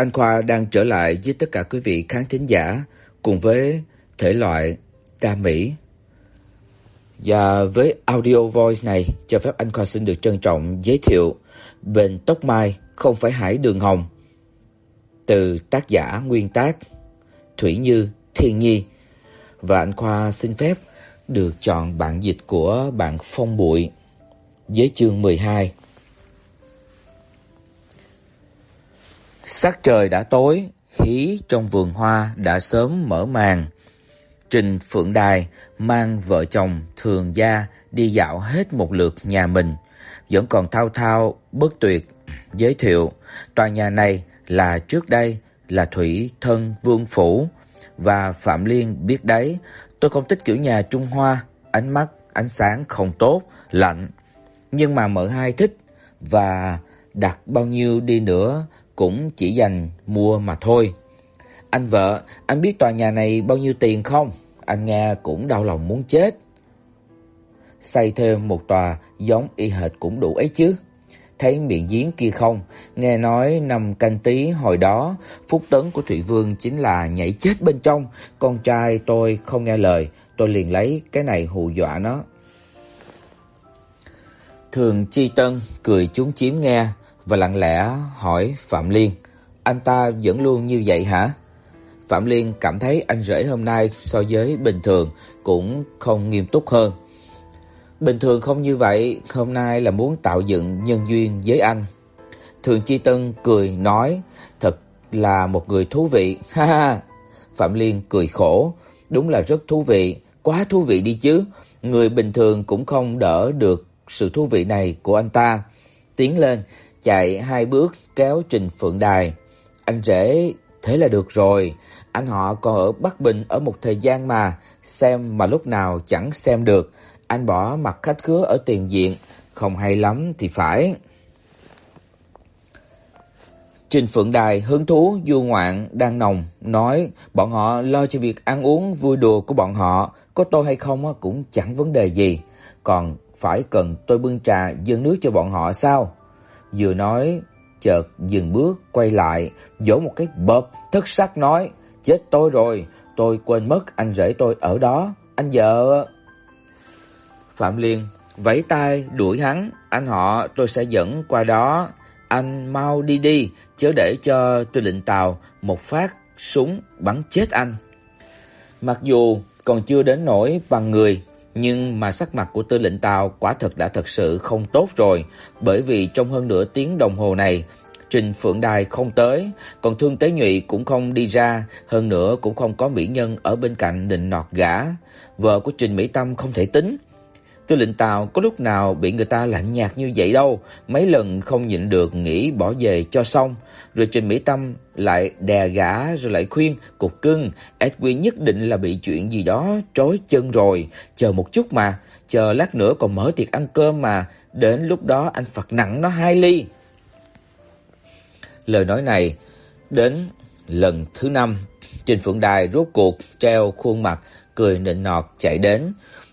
anh Khoa đang trở lại với tất cả quý vị khán thính giả cùng với thể loại đa mỹ. Và với audio voice này, cho phép anh Khoa xin được trân trọng giới thiệu Bền tóc mai không phải hải đường hồng. Từ tác giả nguyên tác Thủy Như, Thiên Nhi. Và anh Khoa xin phép được chọn bản dịch của bạn Phong Bụi với chương 12. Sắc trời đã tối, hí trong vườn hoa đã sớm mở màn. Trình Phượng Đài mang vợ chồng Thường Gia đi dạo hết một lượt nhà mình, vẫn còn thao thao bất tuyệt giới thiệu tòa nhà này là trước đây là Thủy Thân Vương phủ. Và Phạm Liên biết đấy, tôi không thích kiểu nhà Trung Hoa, ánh mắt ánh sáng không tốt, lạnh, nhưng mà mợ hai thích và đặt bao nhiêu đi nữa cũng chỉ dành mua mà thôi. Anh vợ, anh biết tòa nhà này bao nhiêu tiền không? Anh nghe cũng đau lòng muốn chết. Xây thêm một tòa giống y hệt cũng đủ ấy chứ. Thấy miệng giếng kia không, nghe nói năm canh tí hồi đó, phúc tấn của Thụy Vương chính là nhảy chết bên trong, con trai tôi không nghe lời, tôi liền lấy cái này hù dọa nó. Thường Chi Tân cười chúng chiếm nghe và lặng lẽ hỏi Phạm Liên, anh ta vẫn luôn như vậy hả? Phạm Liên cảm thấy anh rể hôm nay so với bình thường cũng không nghiêm túc hơn. Bình thường không như vậy, hôm nay là muốn tạo dựng nhân duyên với anh. Thường Chi Tân cười nói, thật là một người thú vị. Ha ha. Phạm Liên cười khổ, đúng là rất thú vị, quá thú vị đi chứ. Người bình thường cũng không đỡ được sự thú vị này của anh ta. Tiến lên, chạy hai bước kéo Trình Phượng Đài. Anh rể, thế là được rồi. Anh họ còn ở Bắc Bình ở một thời gian mà, xem mà lúc nào chẳng xem được. Anh bỏ mặt khách khứa ở tiền diện, không hay lắm thì phải. Trình Phượng Đài hứng thú du ngoạn đang nồng nói bọn họ lo cho việc ăn uống vui đùa của bọn họ, có tôi hay không cũng chẳng vấn đề gì, còn phải cần tôi bưng trà dâng nước cho bọn họ sao? Vừa nói, chợt dừng bước quay lại, vỗ một cái bợp thất sắc nói: "Chết tôi rồi, tôi quên mất anh rể tôi ở đó, anh vợ." Phạm Liên vẫy tay đuổi hắn, "Anh họ, tôi sẽ dẫn qua đó, anh mau đi đi, chớ để cho Tư lệnh Tào một phát súng bắn chết anh." Mặc dù còn chưa đến nỗi bằng người, nhưng mà sắc mặt của Tư lệnh Tào quả thật đã thật sự không tốt rồi, bởi vì trong hơn nửa tiếng đồng hồ này, Trình Phượng Đài không tới, còn Thương Tế Nhụy cũng không đi ra, hơn nữa cũng không có mỹ nhân ở bên cạnh định nọt gã. Vợ của Trình Mỹ Tâm không thể tính, Tư lệnh Tào có lúc nào bị người ta lạnh nhạt như vậy đâu, mấy lần không nhịn được nghĩ bỏ về cho xong, rồi Trình Mỹ Tâm lại đè gã rồi lại khuyên, "Cục cưng, Edwin nhất định là bị chuyện gì đó trói chân rồi, chờ một chút mà, chờ lát nữa còn mở tiệc ăn cơm mà, đến lúc đó anh phạt nặng nó hai ly." Lời nói này đến lần thứ năm, Trình Phượng Đài rốt cuộc treo khuôn mặt cười nịnh nọt chạy đến.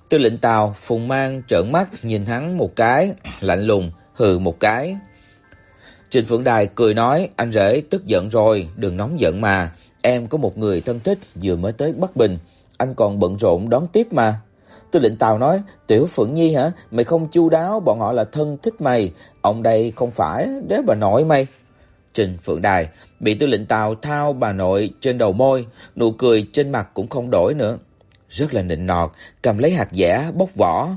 Tư lệnh Tào phùng mang trợn mắt nhìn hắn một cái, lạnh lùng hừ một cái. Trình Phượng Đài cười nói, anh rể tức giận rồi, đừng nóng giận mà, em có một người thân thích vừa mới tới Bắc Bình, anh còn bận rộn đón tiếp mà. Tư lệnh Tào nói, Tiểu Phượng Nhi hả, mày không chu đáo, bọn họ là thân thích mày, ông đây không phải đế bà nội mày. Trình Phượng Đài bị Tư lệnh Tào thao bà nội trên đầu môi, nụ cười trên mặt cũng không đổi nữa rất là nịnh nọt, cầm lấy hạt dẻ bóc vỏ.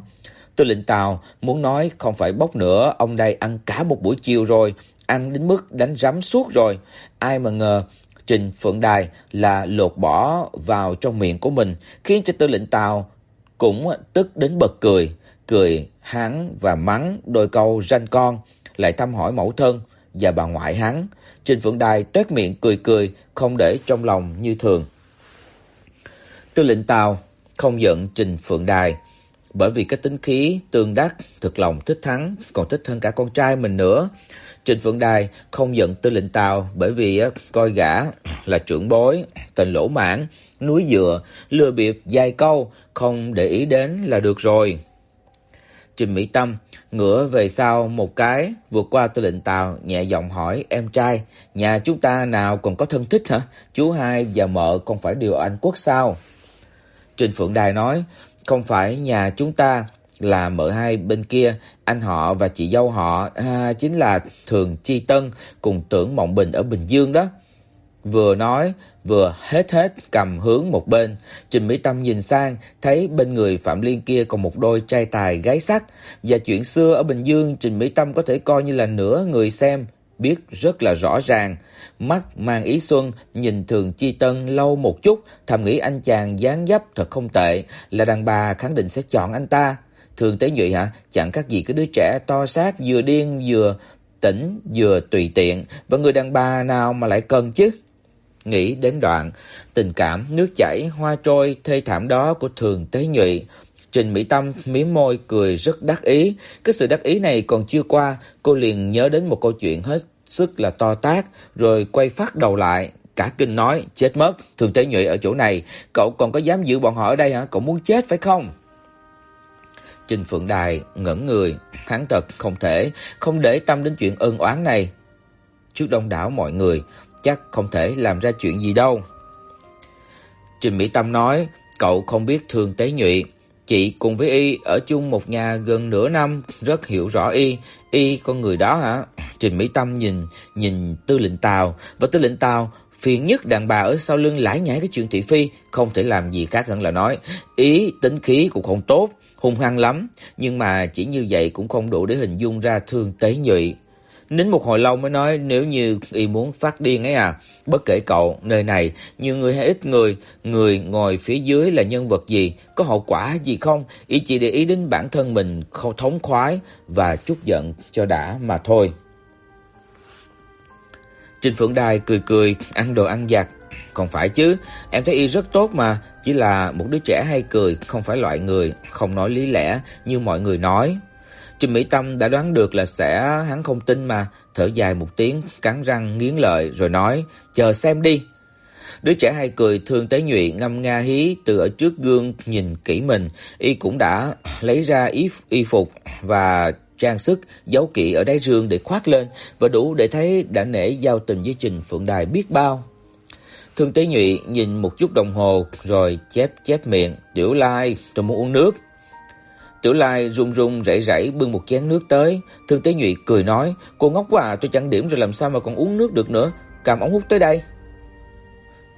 Tư lệnh Tào muốn nói không phải bóc nữa, ông đây ăn cả một buổi chiều rồi, ăn đến mức đánh rắm suốt rồi. Ai mà ngờ Trình Phượng Đài là lột bỏ vào trong miệng của mình, khiến cho Tư lệnh Tào cũng tức đến bật cười, cười hắn và mắng đôi câu ranh con, lại thăm hỏi mẫu thân và bà ngoại hắn. Trình Phượng Đài toét miệng cười cười, không để trong lòng như thường. Tư lệnh Tào không giận Trình Phượng Đài, bởi vì cái tính khí tương đắc, thực lòng thích thắng, còn thích hơn cả con trai mình nữa. Trình Phượng Đài không giận Tư lệnh Tào bởi vì coi gã là trưởng bối, tình lỗ mãn, núi dừa, lừa bịp dài câu, không để ý đến là được rồi. Trình Mỹ Tâm ngửa về sau một cái, vượt qua Tư lệnh Tào, nhẹ giọng hỏi em trai, nhà chúng ta nào còn có thân thích hả? Chú hai và mợ không phải đều ở Anh quốc sao? Trình Phượng Đài nói, không phải nhà chúng ta là mợ hai bên kia, anh họ và chị dâu họ à, chính là Thường Chi Tân cùng Tưởng Mộng Bình ở Bình Dương đó. Vừa nói, vừa hết hết cầm hướng một bên. Trình Mỹ Tâm nhìn sang, thấy bên người Phạm Liên kia còn một đôi trai tài gái sắc. Và chuyện xưa ở Bình Dương, Trình Mỹ Tâm có thể coi như là nửa người xem, biết rất là rõ ràng. Mắt mang ý xuân, nhìn Thường Chi Tân lâu một chút, thầm nghĩ anh chàng dáng dấp thật không tệ, là đàn bà khẳng định sẽ chọn anh ta. Thường Tế Nhụy hả? Chẳng các gì cái đứa trẻ to xác vừa điên vừa tỉnh vừa tùy tiện, và người đàn bà nào mà lại cần chứ? Nghĩ đến đoạn tình cảm nước chảy hoa trôi thê thảm đó của Thường Tế Nhụy, Trình Mỹ Tâm mím môi cười rất đắc ý. Cái sự đắc ý này còn chưa qua, cô liền nhớ đến một câu chuyện hết sức là to tát, rồi quay phát đầu lại, cả kinh nói, chết mất, Thường Tế Nhụy ở chỗ này, cậu còn có dám giữ bọn họ ở đây hả? Cậu muốn chết phải không? Trình Phượng Đài ngẩn người, hắn thật không thể không để tâm đến chuyện ân oán này. Trước đông đảo mọi người, chắc không thể làm ra chuyện gì đâu. Trình Mỹ Tâm nói, cậu không biết Thường Tế Nhụy, chị cùng với y ở chung một nhà gần nửa năm, rất hiểu rõ y, y con người đó hả? Trình Mỹ Tâm nhìn nhìn Tư lệnh Tào và Tư lệnh Tào phiền nhất đàn bà ở sau lưng lải nhải cái chuyện thị phi, không thể làm gì khác hơn là nói, ý tính khí cũng không tốt, hung hăng lắm, nhưng mà chỉ như vậy cũng không đủ để hình dung ra thương tế nhụy. Nín một hồi lâu mới nói nếu như y muốn phát điên ấy à, bất kể cậu, nơi này nhiều người hay ít người, người ngồi phía dưới là nhân vật gì, có hậu quả gì không, y chỉ để ý đến bản thân mình không thống khoái và chút giận cho đã mà thôi. Trình Phượng Đài cười cười, ăn đồ ăn giặt. Còn phải chứ, em thấy y rất tốt mà, chỉ là một đứa trẻ hay cười, không phải loại người, không nói lý lẽ như mọi người nói. Trình Mỹ Tâm đã đoán được là sẽ hắn không tin mà, thở dài một tiếng, cắn răng nghiến lợi rồi nói, chờ xem đi. Đứa trẻ hay cười thương tế nhụy ngâm nga hí từ ở trước gương nhìn kỹ mình, y cũng đã lấy ra y, y phục và trang sức giấu kỹ ở đáy giường để khoác lên và đủ để thấy đã nể giao tình với Trình Phượng Đài biết bao. Thương Tế Nhụy nhìn một chút đồng hồ rồi chép chép miệng, "Tiểu Lai, tôi muốn uống nước." Tiểu Lai run run rẩy rẩy bưng một chén nước tới, Thương Tế Nhụy cười nói, "Cô ngốc quá à, tôi chẳng điểm rồi làm sao mà còn uống nước được nữa, cầm ống hút tới đây."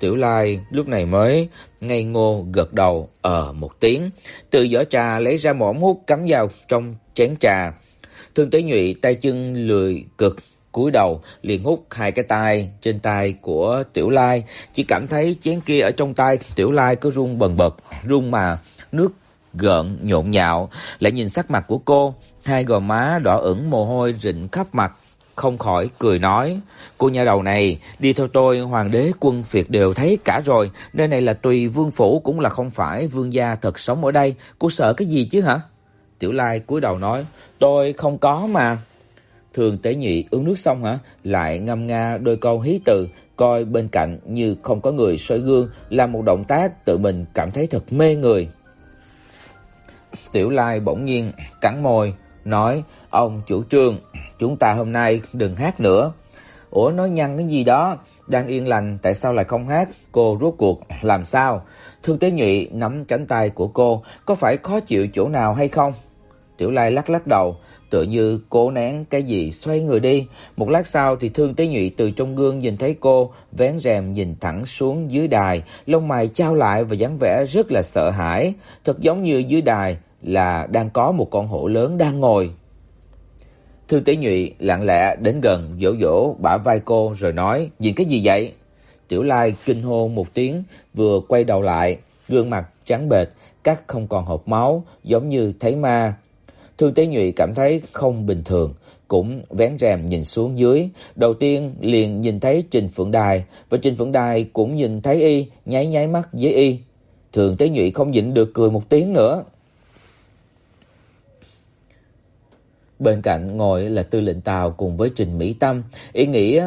Tiểu Lai lúc này mới ngây ngô gật đầu ờ một tiếng, từ giỏ trà lấy ra một ống hút cắm vào trong chén trà. Thương Tế Nhụy tay chân lười cực cúi đầu liền hút hai cái tay trên tay của Tiểu Lai, chỉ cảm thấy chén kia ở trong tay Tiểu Lai cứ rung bần bật, rung mà. Nước gợn nhộn nhạo, lại nhìn sắc mặt của cô, hai gò má đỏ ửng mồ hôi rịn khắp mặt, không khỏi cười nói: "Cô nhà đầu này, đi theo tôi, hoàng đế quân phiệt đều thấy cả rồi, nơi này là tùy vương phủ cũng là không phải vương gia thật sống ở đây, cô sợ cái gì chứ hả?" Tiểu Lai cúi đầu nói: "Tôi không có mà." Thường Tế Nhị uống nước xong hả, lại ngâm nga đôi câu hí từ, coi bên cạnh như không có người soi gương, làm một động tác tự mình cảm thấy thật mê người. Tiểu Lai bỗng nhiên cắn môi, nói: "Ông chủ trương, chúng ta hôm nay đừng hát nữa." Ủa nói nhăn cái gì đó, đang yên lành tại sao lại không hát? Cô rốt cuộc làm sao? Thương Tế Nhụy nắm cánh tay của cô, có phải khó chịu chỗ nào hay không? Tiểu Lai lắc lắc đầu, tựa như cố nén cái gì xoay người đi. Một lát sau thì Thương Tế Nhụy từ trong gương nhìn thấy cô, vén rèm nhìn thẳng xuống dưới đài, lông mày chau lại và dáng vẻ rất là sợ hãi, thật giống như dưới đài là đang có một con hổ lớn đang ngồi. Thư Tế Nhụy lặng lẽ đến gần vỗ vỗ bả vai cô rồi nói: "Nhìn cái gì vậy?" Tiểu Lai kinh hô một tiếng, vừa quay đầu lại, gương mặt trắng bệch, cắt không còn hộp máu, giống như thấy ma. Thư Tế Nhụy cảm thấy không bình thường, cũng vén rèm nhìn xuống dưới, đầu tiên liền nhìn thấy Trình Phượng Đài, và Trình Phượng Đài cũng nhìn thấy y, nháy nháy mắt với y. Thường Tế Nhụy không nhịn được cười một tiếng nữa. Bên cạnh ngồi là Tư lệnh Tào cùng với Trình Mỹ Tâm, ý nghĩ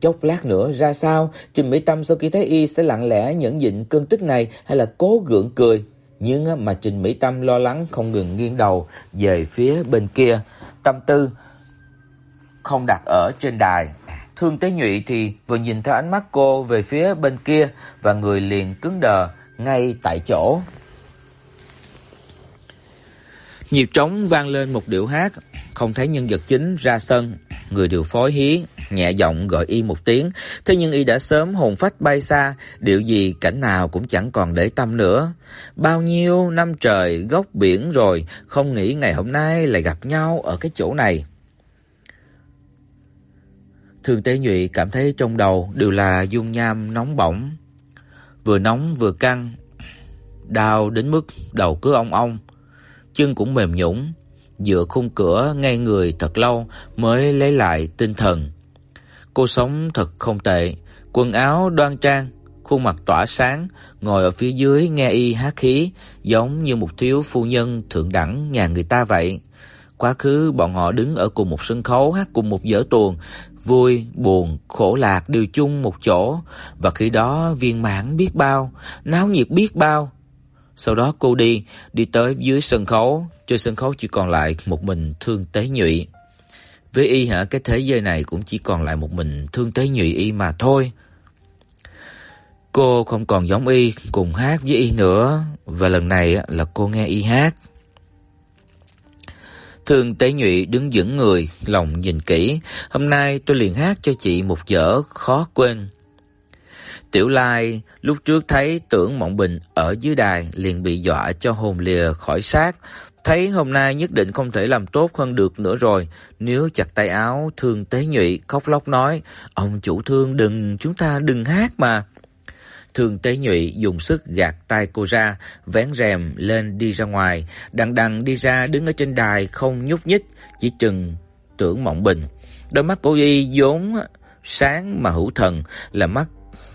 chốc lát nữa ra sao, Trình Mỹ Tâm sau khi thấy y sẽ lặng lẽ nhẫn nhịn cơn tức này hay là cố gượng cười. nhưng mà Trình Mỹ Tâm lo lắng không ngừng nghiêng đầu về phía bên kia, tâm tư không đặt ở trên đài. Thương Tế Nhụy thì vừa nhìn theo ánh mắt cô về phía bên kia và người liền cứng đờ ngay tại chỗ. Nhịp trống vang lên một điệu hát, không thấy nhân vật chính ra sân, người điều phối hí nhẹ giọng gọi y một tiếng, thế nhưng y đã sớm hồn phách bay xa, điều gì cảnh nào cũng chẳng còn để tâm nữa. Bao nhiêu năm trời góc biển rồi, không nghĩ ngày hôm nay lại gặp nhau ở cái chỗ này. Thường Tế Nhụy cảm thấy trong đầu đều là dung nham nóng bỏng, vừa nóng vừa căng, đau đến mức đầu cứ ong ong, chân cũng mềm nhũn, dựa khung cửa ngay người thật lâu mới lấy lại tinh thần. Cô sống thật không tệ, quần áo đoan trang, khuôn mặt tỏa sáng, ngồi ở phía dưới nghe y hát khí, giống như một thiếu phu nhân thượng đẳng nhà người ta vậy. Quá khứ bọn họ đứng ở cùng một sân khấu hát cùng một vở tuồng, vui, buồn, khổ lạc đều chung một chỗ, và khi đó viên mãn biết bao, náo nhiệt biết bao. Sau đó cô đi, đi tới dưới sân khấu, trên sân khấu chỉ còn lại một mình Thương Tế Nhụy. Với y hả, cái thế giới này cũng chỉ còn lại một mình Thương Tế Nhụy y mà thôi. Cô không còn giống y cùng hát với y nữa, và lần này là cô nghe y hát. Thương Tế Nhụy đứng vững người, lòng nhìn kỹ, hôm nay tôi liền hát cho chị một vở khó quên. Tiểu Lai lúc trước thấy Tưởng Mộng Bình ở dưới đài liền bị dọa cho hồn lìa khỏi xác, thấy hôm nay nhất định không thể làm tốt hơn được nữa rồi, nếu chặt tay áo Thương Tế Nhụy khóc lóc nói: "Ông chủ Thương đừng, chúng ta đừng hát mà." Thương Tế Nhụy dùng sức gạt tay cô ra, vén rèm lên đi ra ngoài, đằng đằng đi ra đứng ở trên đài không nhúc nhích, chỉ chừng Tưởng Mộng Bình. Đôi mắt cô y vốn sáng mà hữu thần, là mắt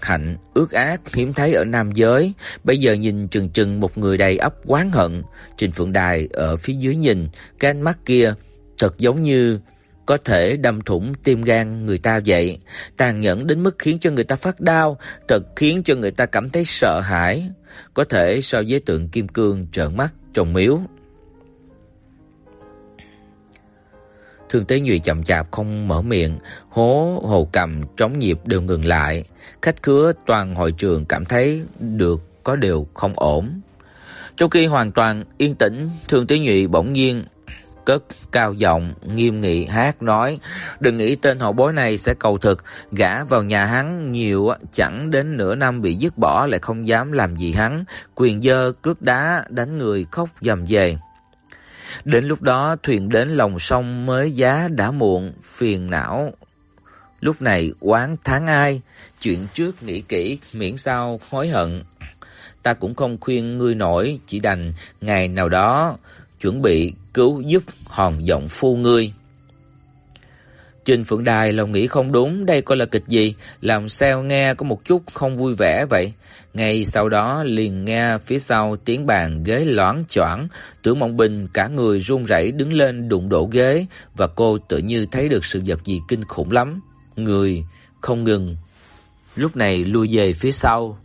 hạnh ước ác hiếm thấy ở nam giới, bây giờ nhìn chừng chừng một người đầy ắp oán hận, Trình Phượng Đài ở phía dưới nhìn, cái ánh mắt kia thật giống như có thể đâm thủng tim gan người ta vậy, tàn nhẫn đến mức khiến cho người ta phát đau, thật khiến cho người ta cảm thấy sợ hãi, có thể so với tượng kim cương trợn mắt trồng miếu. Thương Tế Nhụy chậm chạp không mở miệng, hố hồ cầm trống nhịp đều ngừng lại. Khách khứa toàn hội trường cảm thấy được có điều không ổn. Trong khi hoàn toàn yên tĩnh, Thương Tế Nhụy bỗng nhiên cất cao giọng nghiêm nghị hát nói: "Đừng nghĩ tên hậu bối này sẽ cầu thực, gã vào nhà hắn nhiều chẳng đến nửa năm bị dứt bỏ lại không dám làm gì hắn, quyền dơ cước đá đánh người khóc dầm về." Đến lúc đó thuyền đến lòng sông mới giá đã muộn, phiền não. Lúc này oán tháng ai, chuyện trước nghĩ kỹ miễn sao hối hận. Ta cũng không khuyên ngươi nổi, chỉ đành ngày nào đó chuẩn bị cứu giúp hòn giọng phu ngươi. Trình Phượng Đài lòng nghĩ không đúng, đây coi là kịch gì, làm sao nghe có một chút không vui vẻ vậy. Ngay sau đó liền nghe phía sau tiếng bàn ghế loáng choảng, Tưởng Mộng Bình cả người run rẩy đứng lên đụng đổ ghế và cô tự như thấy được sự vật gì kinh khủng lắm. Người không ngừng lúc này lui về phía sau.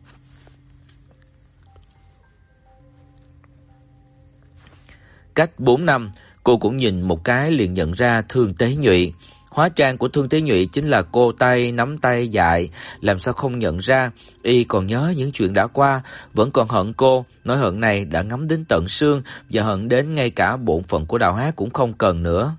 Cách 4 năm, cô cũng nhìn một cái liền nhận ra Thương Tế Nhụy. Hóa trang của Thương Tế Nhụy chính là cô tay nắm tay dại, làm sao không nhận ra, y còn nhớ những chuyện đã qua, vẫn còn hận cô, nỗi hận này đã ngấm đến tận xương và hận đến ngay cả bổn phận của đạo hát cũng không cần nữa.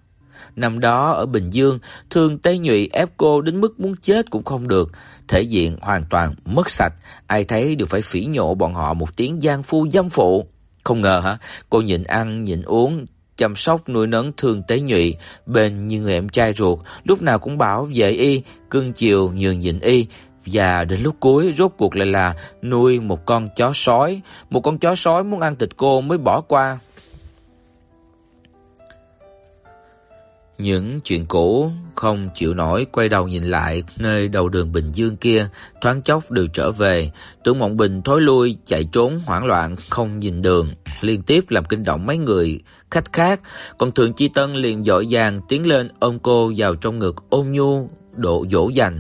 Năm đó ở Bình Dương, Thương Tế Nhụy ép cô đến mức muốn chết cũng không được, thể diện hoàn toàn mất sạch, ai thấy đều phải phỉ nhổ bọn họ một tiếng gian phu dâm phụ. Không ngờ hả, cô nhịn ăn nhịn uống chăm sóc nuôi nấng Thương Tế Nhụy, bên như người em trai ruột, lúc nào cũng bảo vệ y, cưng chiều nhường nhịn y, và đến lúc cuối rốt cuộc lại là nuôi một con chó sói, một con chó sói muốn ăn thịt cô mới bỏ qua. Những chuyện cũ không chịu nổi quay đầu nhìn lại nơi đầu đường Bình Dương kia, thoáng chốc đều trở về, Tưởng Mộng Bình thối lui chạy trốn hoảng loạn không nhìn đường, liên tiếp làm kinh động mấy người khách khác, còn Thượng Chi Tân liền dội dàng tiến lên ôm cô vào trong ngực ôm nhu độ dỗ dành.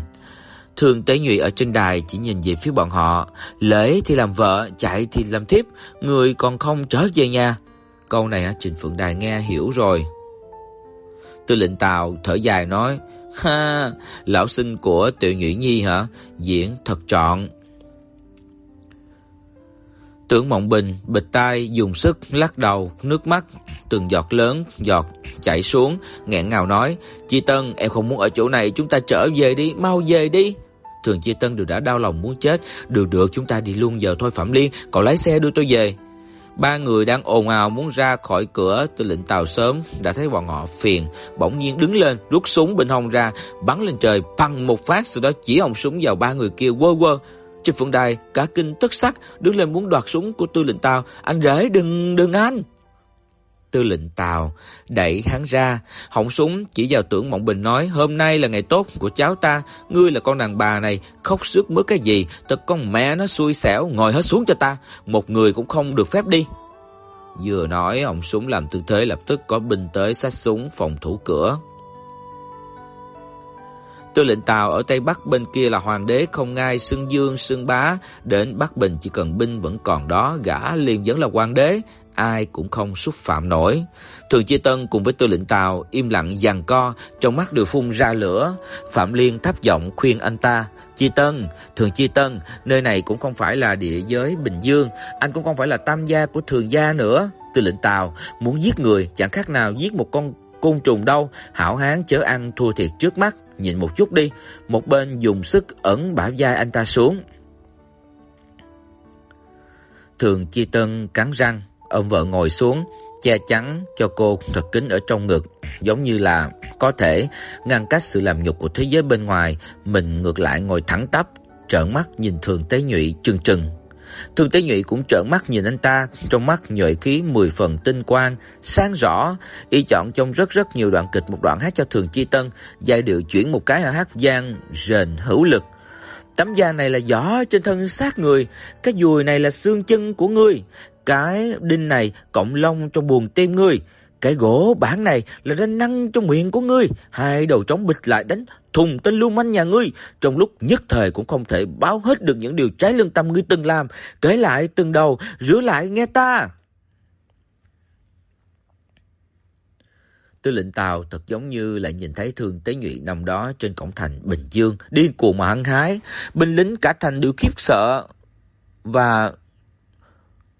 Thường Tế Nhụy ở trên đài chỉ nhìn về phía bọn họ, lễ thì làm vợ, chạy thì làm thiếp, người còn không trở về nhà. Câu này Trình Phượng Đài nghe hiểu rồi. Tư lệnh Tào thở dài nói: "Ha, lão sinh của Tiểu Nhụy Nhi hả? Diễn thật trọn." Tưởng Mộng Bình bịch tai dùng sức lắc đầu, nước mắt từng giọt lớn giọt chảy xuống, nghẹn ngào nói: "Chi Tân, em không muốn ở chỗ này, chúng ta trở về đi, mau về đi." Thường Chi Tân đều đã đau lòng muốn chết, "Được được, chúng ta đi luôn giờ thôi Phạm Liên, cậu lái xe đưa tôi về." Ba người đang ồn ào muốn ra khỏi cửa, từ lệnh Tàu sớm đã thấy bọn họ phiền, bỗng nhiên đứng lên, rút súng bên hông ra, bắn lên trời, bằng một phát, sau đó chỉ họng súng vào ba người kia quơ quơ. Trên phượng đài, cả kinh tức sắc, đứng lên muốn đoạt súng của tư lệnh Tào "Anh rể đừng đừng anh!" Tư lệnh Tào đẩy hắn ra, họng súng chỉ vào Tưởng Mộng Bình nói: "Hôm nay là ngày tốt của cháu ta, ngươi là con đàn bà này, khóc sức mướt cái gì, thật con mẹ nó xui xẻo, ngồi hết xuống cho ta, một người cũng không được phép đi." Vừa nói, họng súng làm tư thế lập tức có binh tới sát súng phòng thủ cửa. Tư lệnh Tào ở Tây Bắc bên kia là hoàng đế không ngai xưng dương xưng bá, đến Bắc Bình chỉ cần binh vẫn còn đó, gã liền vẫn là hoàng đế, ai cũng không xúc phạm nổi. Thường Chi Tân cùng với Tư lệnh Tào im lặng giằng co, trong mắt đều phun ra lửa. Phạm Liên thấp giọng khuyên anh ta, "Chi Tân, Thường Chi Tân, nơi này cũng không phải là địa giới Bình Dương, anh cũng không phải là tam gia của Thường gia nữa." Tư lệnh Tào muốn giết người chẳng khác nào giết một con côn trùng đâu, hảo hán chớ ăn thua thiệt trước mắt, nhìn một chút đi. Một bên dùng sức ẩn bả vai anh ta xuống. Thường Chi Tân cắn răng, ôm vợ ngồi xuống, che chắn cho cô thật kín ở trong ngực, giống như là có thể ngăn cách sự làm nhục của thế giới bên ngoài, mình ngược lại ngồi thẳng tắp, trợn mắt nhìn Thường Tế Nhụy trừng trừng. Thường Tế Nhụy cũng trợn mắt nhìn anh ta, trong mắt nhuệ khí mười phần tinh quang, sáng rõ, y chọn trong rất rất nhiều đoạn kịch một đoạn hát cho Thường Chi Tân, giai điệu chuyển một cái ở hát gian rền hữu lực. Tấm da này là giỏ trên thân xác người, cái dùi này là xương chân của ngươi, cái đinh này cộng lông trong buồng tim ngươi, cái gỗ bản này là ra năng trong miệng của ngươi, hai đầu trống bịch lại đánh thùng tên lưu manh nhà ngươi, trong lúc nhất thời cũng không thể báo hết được những điều trái lương tâm ngươi từng làm, kể lại từng đầu, rửa lại nghe ta. Tư lệnh Tào thật giống như lại nhìn thấy thương Tế Nhụy nằm đó trên cổng thành Bình Dương, điên cuồng mà hăng hái, binh lính cả thành đều khiếp sợ và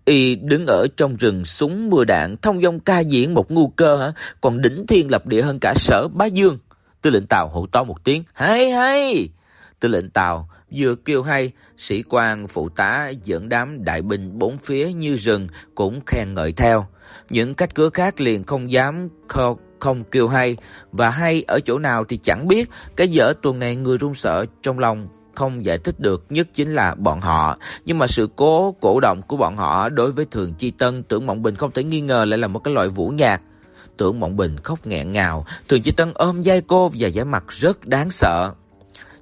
Y đứng ở trong rừng súng mưa đạn, thông dong ca diễn một ngu cơ hả, còn đỉnh thiên lập địa hơn cả Sở Bá Dương. Tư lệnh Tào hô to một tiếng, "Hay hay!" Tư lệnh Tào vừa kêu hay, sĩ quan phụ tá dẫn đám đại binh bốn phía như rừng cũng khen ngợi theo. Những cách cửa khác liền không dám không, không kêu hay, và hay ở chỗ nào thì chẳng biết, cái dở tuần này người run sợ trong lòng không giải thích được nhất chính là bọn họ, nhưng mà sự cố cổ động của bọn họ đối với Thường Chi Tân, Tưởng Mộng Bình không thể nghi ngờ lại là một cái loại vũ nhạc. Tưởng Mộng Bình khóc nghẹn ngào, Thường Chi Tân ôm vai cô và vẻ mặt rất đáng sợ.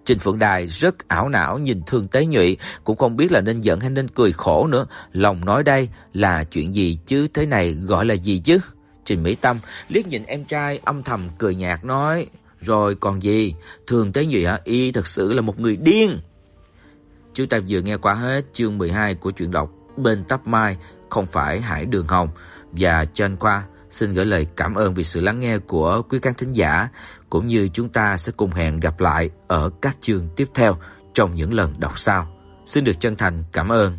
Trình Phượng Đài rất ảo não nhìn Thương Tế Nhụy, cũng không biết là nên giận hay nên cười khổ nữa, lòng nói đây là chuyện gì chứ thế này gọi là gì chứ? Trình Mỹ Tâm liếc nhìn em trai âm thầm cười nhạt nói: rồi còn gì, thường tế nhụy hả, y thật sự là một người điên. Chúng ta vừa nghe qua hết chương 12 của truyện đọc Bên tóc mai không phải Hải Đường Hồng và trên qua xin gửi lời cảm ơn vì sự lắng nghe của quý khán thính giả cũng như chúng ta sẽ cùng hẹn gặp lại ở các chương tiếp theo trong những lần đọc sau. Xin được chân thành cảm ơn.